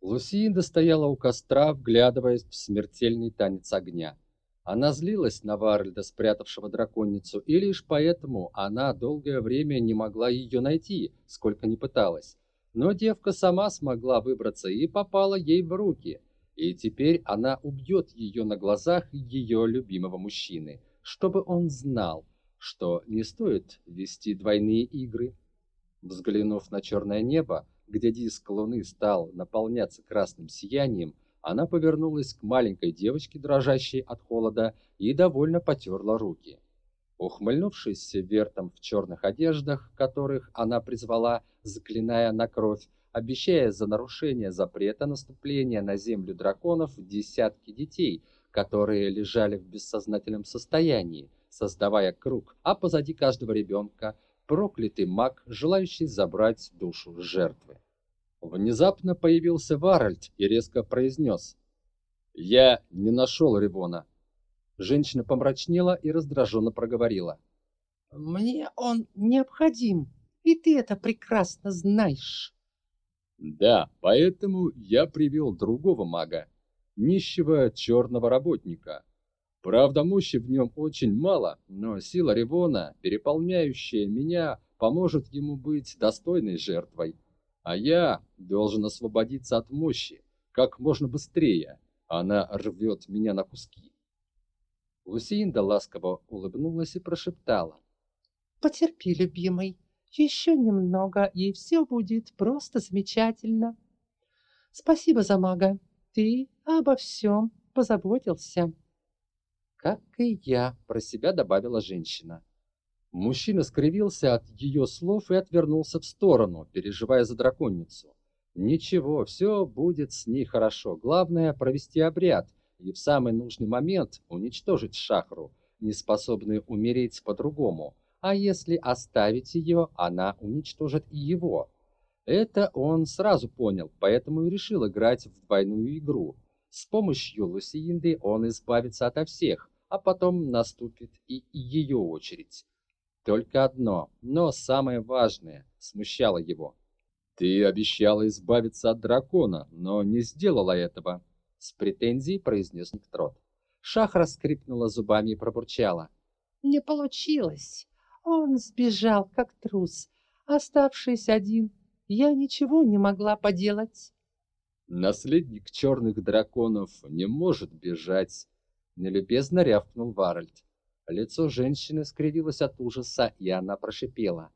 Лусинда стояла у костра, вглядываясь в смертельный танец огня. Она злилась на Варльда, спрятавшего драконицу, и лишь поэтому она долгое время не могла ее найти, сколько ни пыталась. Но девка сама смогла выбраться и попала ей в руки. И теперь она убьет ее на глазах ее любимого мужчины, чтобы он знал, что не стоит вести двойные игры. Взглянув на черное небо, где диск луны стал наполняться красным сиянием, она повернулась к маленькой девочке, дрожащей от холода, и довольно потерла руки. Ухмыльнувшись вертом в черных одеждах, которых она призвала, заклиная на кровь, обещая за нарушение запрета наступления на землю драконов десятки детей, которые лежали в бессознательном состоянии, создавая круг, а позади каждого ребенка проклятый маг, желающий забрать душу жертвы. Внезапно появился Варальд и резко произнес «Я не нашел Ревона». Женщина помрачнела и раздраженно проговорила. «Мне он необходим, и ты это прекрасно знаешь». «Да, поэтому я привел другого мага, нищего черного работника. Правда, мощи в нем очень мало, но сила Ревона, переполняющая меня, поможет ему быть достойной жертвой а я должен освободиться от мощи как можно быстрее. Она рвет меня на куски. Лусинда ласково улыбнулась и прошептала. «Потерпи, любимый, еще немного, и все будет просто замечательно. Спасибо за мага, ты обо всем позаботился». «Как и я», — про себя добавила женщина. Мужчина скривился от ее слов и отвернулся в сторону, переживая за драконицу. Ничего, все будет с ней хорошо. Главное провести обряд и в самый нужный момент уничтожить Шахру, не способную умереть по-другому. А если оставить ее, она уничтожит и его. Это он сразу понял, поэтому и решил играть в двойную игру. С помощью Лусиинды он избавится ото всех, а потом наступит и ее очередь. Только одно, но самое важное, смущало его. «Ты обещала избавиться от дракона, но не сделала этого», — с претензией произнес Никтрот. Шахра скрипнула зубами и пробурчала. «Не получилось. Он сбежал, как трус. Оставшись один, я ничего не могла поделать». «Наследник черных драконов не может бежать», — нелюбезно рявкнул Варальд. Лицо женщины скривилось от ужаса, и она прошипела.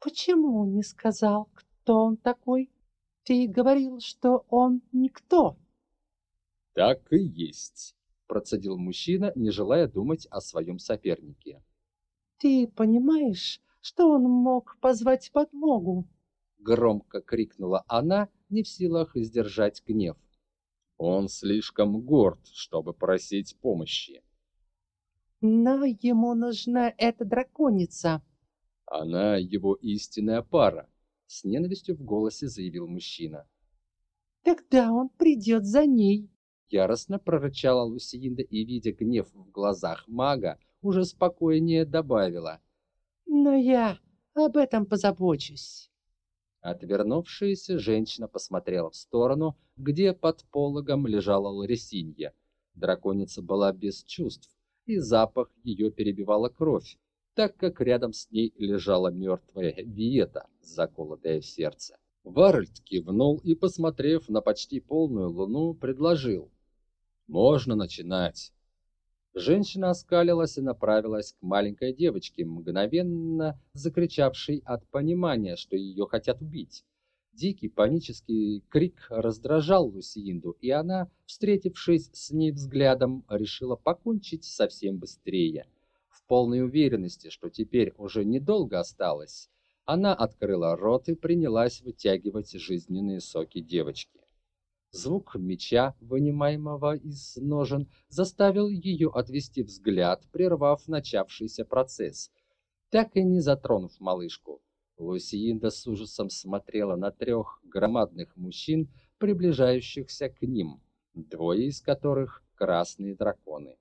«Почему не сказал, кто он такой? Ты говорил, что он никто». «Так и есть», — процедил мужчина, не желая думать о своем сопернике. «Ты понимаешь, что он мог позвать подмогу?» Громко крикнула она, не в силах сдержать гнев. «Он слишком горд, чтобы просить помощи», но ему нужна эта драконица. Она его истинная пара, с ненавистью в голосе заявил мужчина. Тогда он придет за ней. Яростно прорычала Лусинда и, видя гнев в глазах мага, уже спокойнее добавила. Но я об этом позабочусь. Отвернувшаяся женщина посмотрела в сторону, где под пологом лежала Ларисинья. Драконица была без чувств, и запах ее перебивала кровь, так как рядом с ней лежала мертвая Виета, заколотая в сердце. Варальд кивнул и, посмотрев на почти полную луну, предложил. «Можно начинать». Женщина оскалилась и направилась к маленькой девочке, мгновенно закричавшей от понимания, что ее хотят убить. Дикий панический крик раздражал Лусиинду, и она, встретившись с ней взглядом, решила покончить совсем быстрее. В полной уверенности, что теперь уже недолго осталось, она открыла рот и принялась вытягивать жизненные соки девочки. Звук меча, вынимаемого из ножен, заставил ее отвести взгляд, прервав начавшийся процесс, так и не затронув малышку. Лусиинда с ужасом смотрела на трех громадных мужчин, приближающихся к ним, двое из которых красные драконы.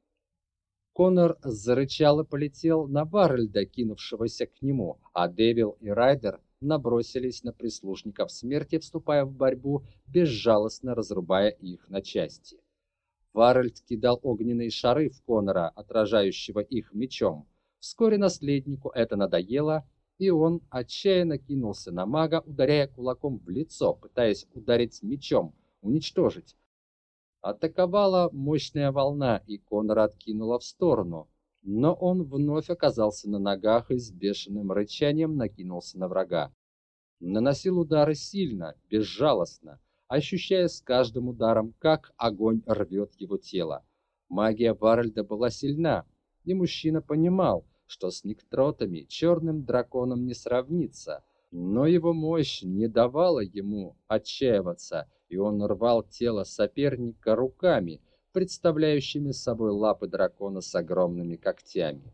Конор зарычал и полетел на Баррельда, кинувшегося к нему, а Девил и Райдер набросились на прислужников смерти, вступая в борьбу, безжалостно разрубая их на части. Варальд кидал огненные шары в Конора, отражающего их мечом. Вскоре наследнику это надоело, и он отчаянно кинулся на мага, ударяя кулаком в лицо, пытаясь ударить мечом, уничтожить. Атаковала мощная волна, и Конора откинула в сторону, но он вновь оказался на ногах и с бешеным рычанием накинулся на врага. Наносил удары сильно, безжалостно, ощущая с каждым ударом, как огонь рвет его тело. Магия Варальда была сильна, и мужчина понимал, что с Никтротами черным драконом не сравнится, но его мощь не давала ему отчаиваться, и он рвал тело соперника руками, представляющими собой лапы дракона с огромными когтями.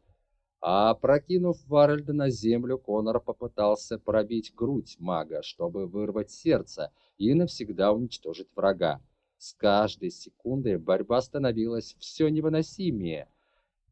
А прокинув Варальда на землю, Конор попытался пробить грудь мага, чтобы вырвать сердце и навсегда уничтожить врага. С каждой секундой борьба становилась все невыносимее,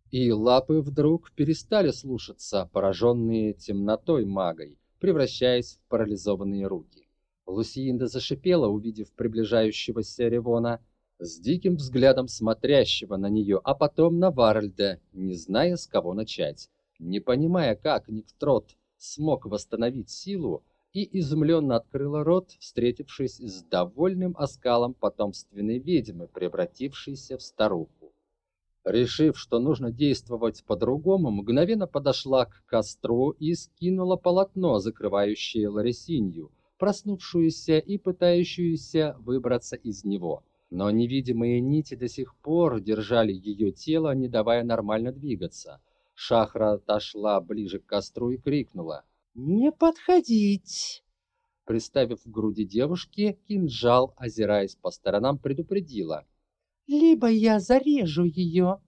и лапы вдруг перестали слушаться, пораженные темнотой магой, превращаясь в парализованные руки. Лусиинда зашипела, увидев приближающегося Ревона, с диким взглядом смотрящего на нее, а потом на Варальда, не зная, с кого начать. Не понимая, как Никтрот смог восстановить силу, и изумленно открыла рот, встретившись с довольным оскалом потомственной ведьмы, превратившейся в старуху. Решив, что нужно действовать по-другому, мгновенно подошла к костру и скинула полотно, закрывающее Ларисинью, проснувшуюся и пытающуюся выбраться из него. Но невидимые нити до сих пор держали ее тело, не давая нормально двигаться. Шахра отошла ближе к костру и крикнула — «Не подходить!» Приставив к груди девушки кинжал, озираясь по сторонам, предупредила. «Либо я зарежу ее!»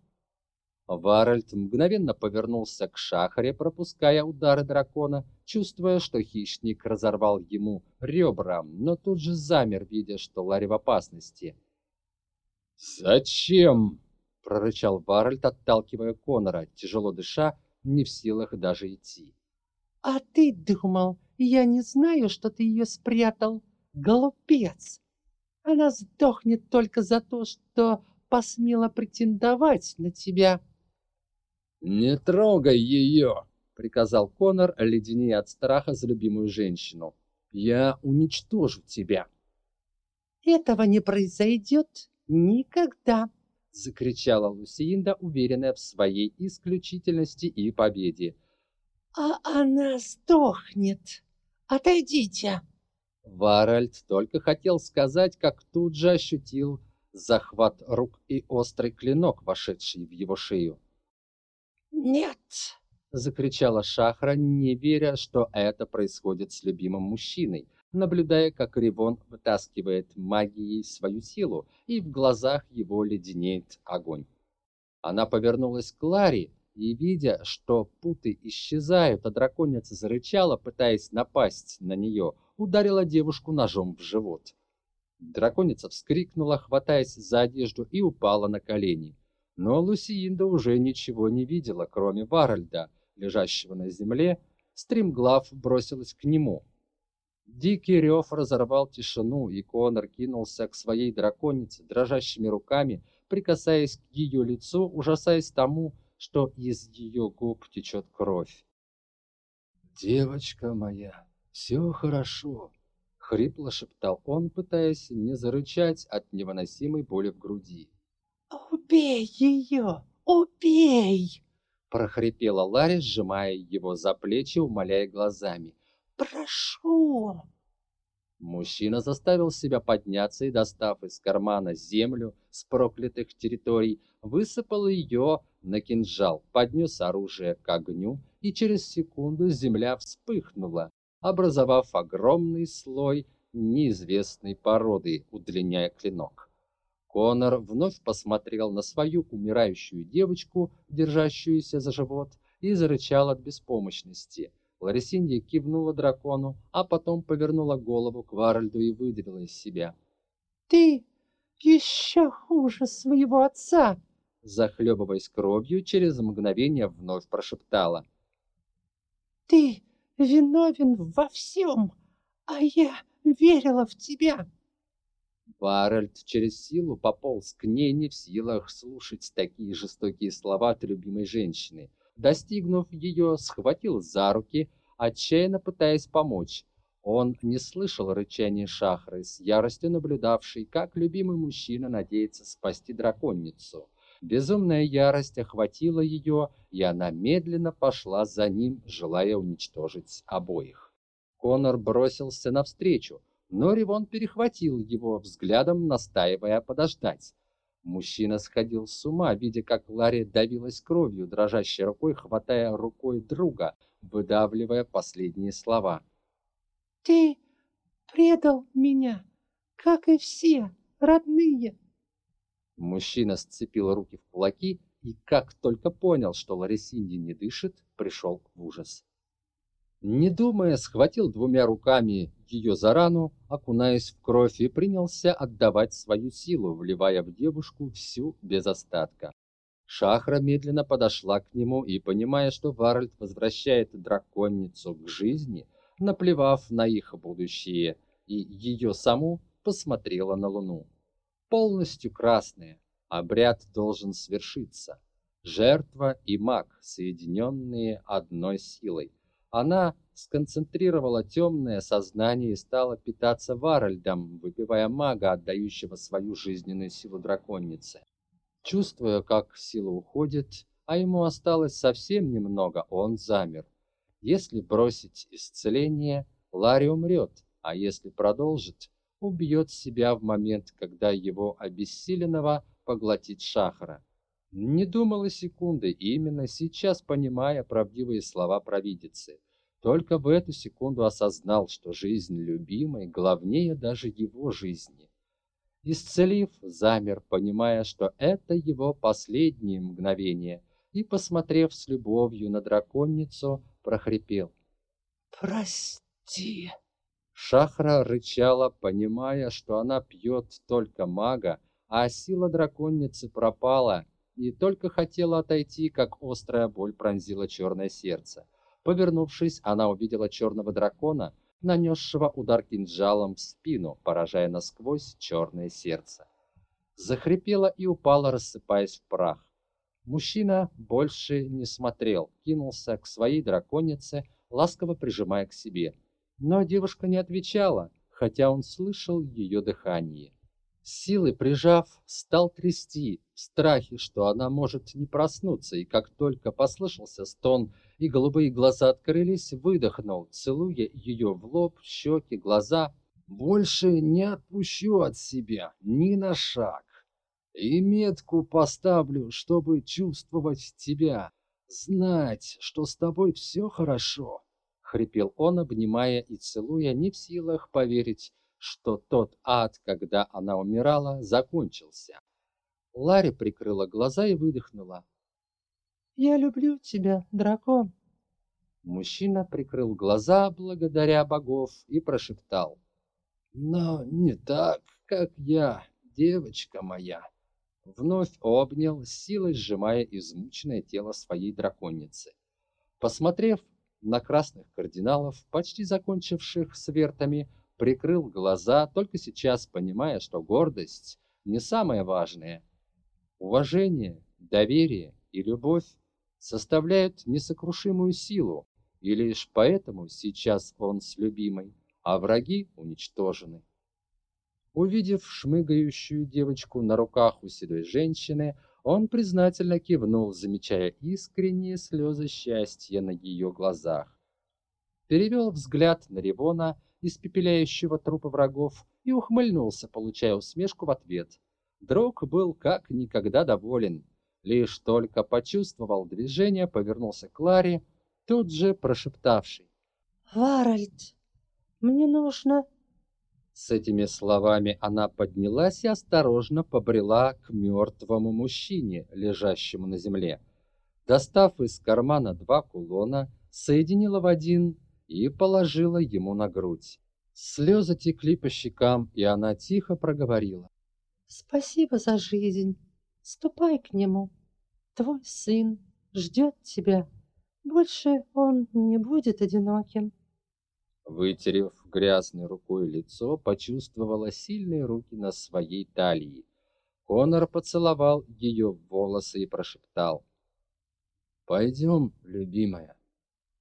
Варальд мгновенно повернулся к Шахаре, пропуская удары дракона, чувствуя, что хищник разорвал ему ребра, но тут же замер, видя, что Ларри в опасности. «Зачем?» — прорычал Варальд, отталкивая Конора, тяжело дыша, не в силах даже идти. А ты думал, я не знаю, что ты ее спрятал? Глупец! Она сдохнет только за то, что посмела претендовать на тебя. Не трогай ее, приказал Конор, леденея от страха за любимую женщину. Я уничтожу тебя. Этого не произойдет никогда, закричала Лусинда, уверенная в своей исключительности и победе. «А она сдохнет! Отойдите!» Варальд только хотел сказать, как тут же ощутил захват рук и острый клинок, вошедший в его шею. «Нет!» — закричала Шахра, не веря, что это происходит с любимым мужчиной, наблюдая, как Ривон вытаскивает магией свою силу, и в глазах его леденеет огонь. Она повернулась к Ларе, и, видя, что путы исчезают, а драконица зарычала, пытаясь напасть на нее, ударила девушку ножом в живот. Драконица вскрикнула, хватаясь за одежду, и упала на колени. Но Лусиинда уже ничего не видела, кроме Варальда, лежащего на земле. Стримглав бросилась к нему. Дикий рев разорвал тишину, и Конор кинулся к своей драконице, дрожащими руками, прикасаясь к ее лицу, ужасаясь тому, что из ее губ течет кровь. «Девочка моя, все хорошо», — хрипло шептал он, пытаясь не зарычать от невыносимой боли в груди. «Убей ее! Убей!» — прохрипела Ларри, сжимая его за плечи, умоляя глазами. «Прошу!» Мужчина заставил себя подняться и, достав из кармана землю с проклятых территорий, высыпал ее на кинжал, поднес оружие к огню, и через секунду земля вспыхнула, образовав огромный слой неизвестной породы, удлиняя клинок. Конор вновь посмотрел на свою умирающую девочку, держащуюся за живот, и зарычал от беспомощности. Ларисинья кивнула дракону, а потом повернула голову к Варальду и выдавила из себя. «Ты еще хуже своего отца!» Захлебываясь кровью, через мгновение вновь прошептала. «Ты виновен во всем, а я верила в тебя. Баральд через силу пополз к ней, не в силах слушать такие жестокие слова от любимой женщины. Достигнув ее, схватил за руки, отчаянно пытаясь помочь. Он не слышал рычания Шахры, с яростью наблюдавшей, как любимый мужчина надеется спасти драконницу. Безумная ярость охватила ее, и она медленно пошла за ним, желая уничтожить обоих. Конор бросился навстречу, но Ривон перехватил его взглядом, настаивая подождать. Мужчина сходил с ума, видя, как Ларри давилась кровью, дрожащей рукой, хватая рукой друга, выдавливая последние слова. Ты предал меня, как и все родные. Мужчина сцепил руки в кулаки и, как только понял, что Ларисинди не дышит, пришел в ужас. Не думая, схватил двумя руками ее за рану, окунаясь в кровь, и принялся отдавать свою силу, вливая в девушку всю без остатка. Шахра медленно подошла к нему и, понимая, что Варальд возвращает драконницу к жизни, наплевав на их будущее, и ее саму посмотрела на луну. Полностью красная, обряд должен свершиться. Жертва и маг, соединенные одной силой. Она сконцентрировала темное сознание и стала питаться Варальдом, выпивая мага, отдающего свою жизненную силу драконице. Чувствуя, как сила уходит, а ему осталось совсем немного, он замер. Если бросить исцеление, Ларри умрет, а если продолжит, убьет себя в момент, когда его обессиленного поглотит Шахара. Не думала секунды, именно сейчас понимая правдивые слова провидицы. Только в эту секунду осознал, что жизнь любимой главнее даже его жизни. Исцелив, замер, понимая, что это его последние мгновения, и, посмотрев с любовью на драконницу, прохрипел. «Прости!» Шахра рычала, понимая, что она пьет только мага, а сила драконницы пропала, и только хотела отойти, как острая боль пронзила черное сердце. Повернувшись, она увидела черного дракона, нанесшего удар кинжалом в спину, поражая насквозь черное сердце. Захрипела и упала, рассыпаясь в прах. Мужчина больше не смотрел, кинулся к своей драконице, ласково прижимая к себе. Но девушка не отвечала, хотя он слышал ее дыхание. Силой прижав, стал трясти, в страхе, что она может не проснуться, и как только послышался стон, и голубые глаза открылись, выдохнул, целуя ее в лоб, щеки, глаза. «Больше не отпущу от себя ни на шаг. И метку поставлю, чтобы чувствовать тебя, знать, что с тобой все хорошо», — хрипел он, обнимая и целуя, не в силах поверить, что тот ад, когда она умирала, закончился. Ларри прикрыла глаза и выдохнула. «Я люблю тебя, дракон». Мужчина прикрыл глаза благодаря богов и прошептал. «Но не так, как я, девочка моя» вновь обнял, силой сжимая измученное тело своей драконицы. Посмотрев на красных кардиналов, почти закончивших с вертами, прикрыл глаза, только сейчас понимая, что гордость не самое важное. Уважение, доверие и любовь составляют несокрушимую силу, и лишь поэтому сейчас он с любимой, а враги уничтожены. Увидев шмыгающую девочку на руках у седой женщины, он признательно кивнул, замечая искренние слезы счастья на ее глазах. Перевел взгляд на Ревона, испепеляющего трупы врагов, и ухмыльнулся, получая усмешку в ответ. Друг был как никогда доволен. Лишь только почувствовал движение, повернулся к Ларе, тут же прошептавший. «Варальд, мне нужно с этими словами она поднялась и осторожно побрела к мертвому мужчине, лежащему на земле. Достав из кармана два кулона, соединила в один и положила ему на грудь. Слезы текли по щекам, и она тихо проговорила. «Спасибо за жизнь. Ступай к нему. Твой сын ждет тебя. Больше он не будет одиноким. Вытерев грязной рукой лицо, почувствовала сильные руки на своей талии. Конор поцеловал ее в волосы и прошептал. «Пойдем, любимая.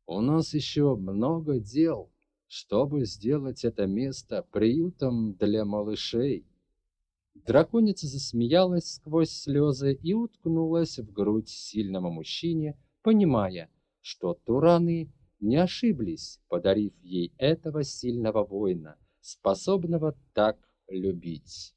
У нас еще много дел, чтобы сделать это место приютом для малышей». Драконица засмеялась сквозь слезы и уткнулась в грудь сильному мужчине, понимая, что Тураны не ошиблись, подарив ей этого сильного воина, способного так любить.